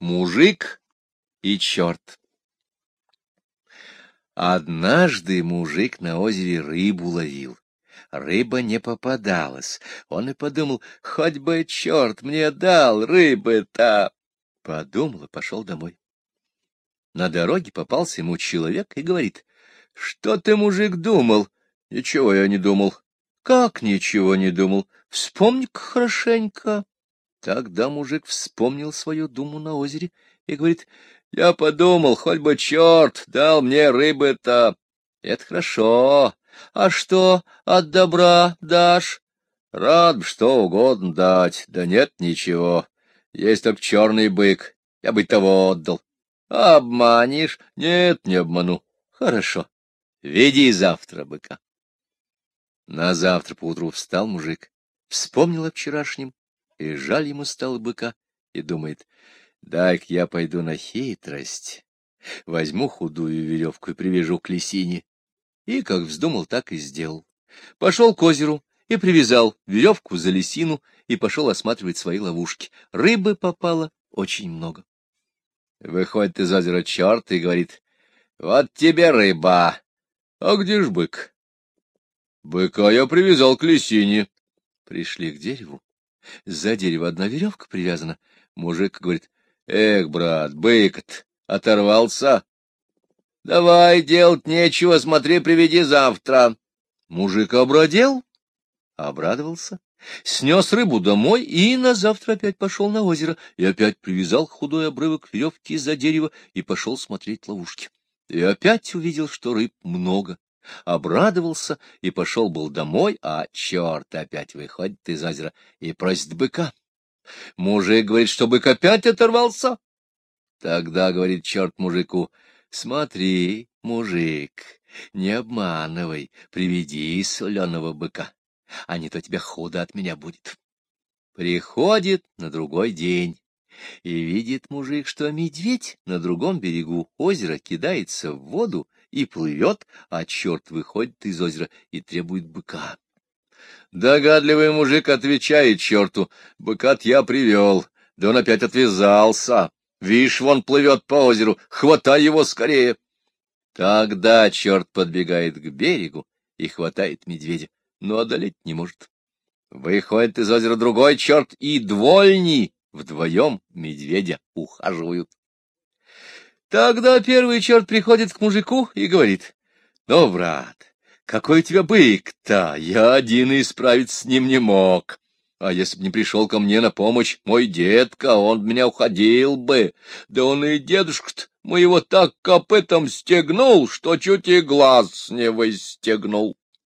Мужик и черт. Однажды мужик на озере рыбу ловил. Рыба не попадалась. Он и подумал, хоть бы черт мне дал рыбы-то. Подумал и пошел домой. На дороге попался ему человек и говорит, — Что ты, мужик, думал? — Ничего я не думал. — Как ничего не думал? Вспомни-ка хорошенько. Тогда мужик вспомнил свою думу на озере и говорит, — Я подумал, хоть бы черт дал мне рыбы-то. Это хорошо. А что от добра дашь? Рад бы что угодно дать, да нет ничего. Есть только черный бык, я бы того отдал. Обманешь? Нет, не обману. Хорошо. Веди завтра быка. На завтра поутру встал мужик, вспомнил о вчерашнем, и жаль ему стало быка, и думает, дай-ка я пойду на хитрость, возьму худую веревку и привяжу к лисине. И как вздумал, так и сделал. Пошел к озеру и привязал веревку за лисину и пошел осматривать свои ловушки. Рыбы попало очень много. Выходит из озера черт и говорит, вот тебе рыба. А где ж бык? Быка я привязал к лисине. Пришли к дереву, за дерево одна веревка привязана. Мужик говорит, эх, брат, бык оторвался. Давай, делать нечего, смотри, приведи завтра. Мужик обрадел, обрадовался, снес рыбу домой и на завтра опять пошел на озеро и опять привязал худой обрывок веревки за дерево и пошел смотреть ловушки. И опять увидел, что рыб много обрадовался и пошел был домой, а черт опять выходит из озера и просит быка. Мужик говорит, что бык опять оторвался. Тогда говорит черт мужику, смотри, мужик, не обманывай, приведи соленого быка, а не то тебе худо от меня будет. Приходит на другой день. И видит мужик, что медведь на другом берегу озера кидается в воду и плывет, а черт выходит из озера и требует быка. Догадливый мужик отвечает черту, быка я привел, да он опять отвязался. Вишь, вон плывет по озеру, хватай его скорее. Тогда черт подбегает к берегу и хватает медведя, но одолеть не может. Выходит из озера другой черт, и двольни вдвоем медведя ухаживают. Тогда первый черт приходит к мужику и говорит, «Ну, брат, какой у тебя бык-то, я один и справиться с ним не мог. А если б не пришел ко мне на помощь мой дедка, он меня уходил бы. Да он и дедушка-то моего так копытом стегнул, что чуть и глаз не выстегнул».